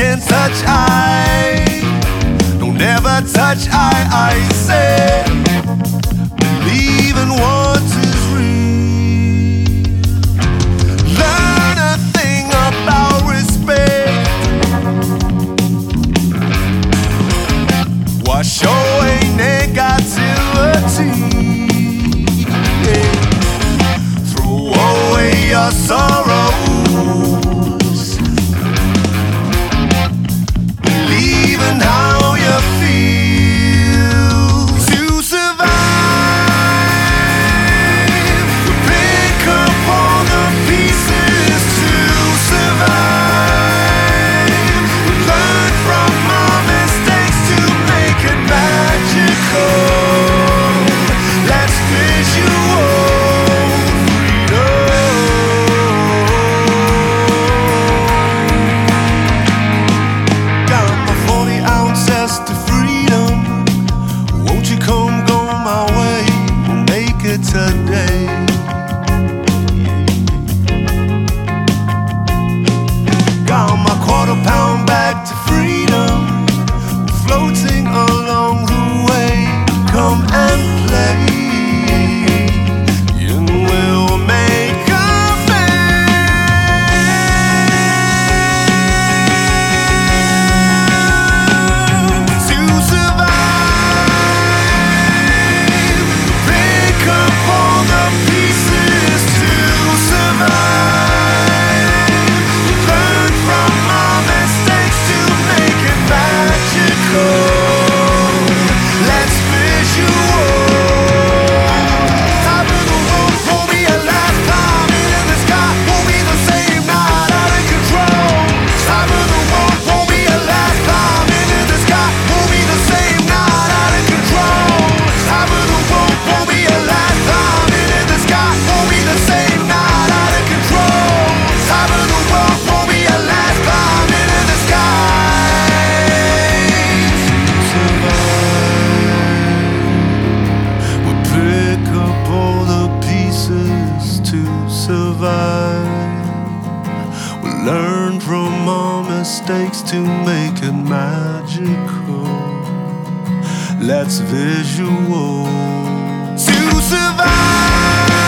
can touch I. Don't ever touch I, I say. Believe in what is real. Learn a thing about respect. Wash away negativity. Throw away your soul. here today. We learn from our mistakes to make it magical. Let's visual. To survive.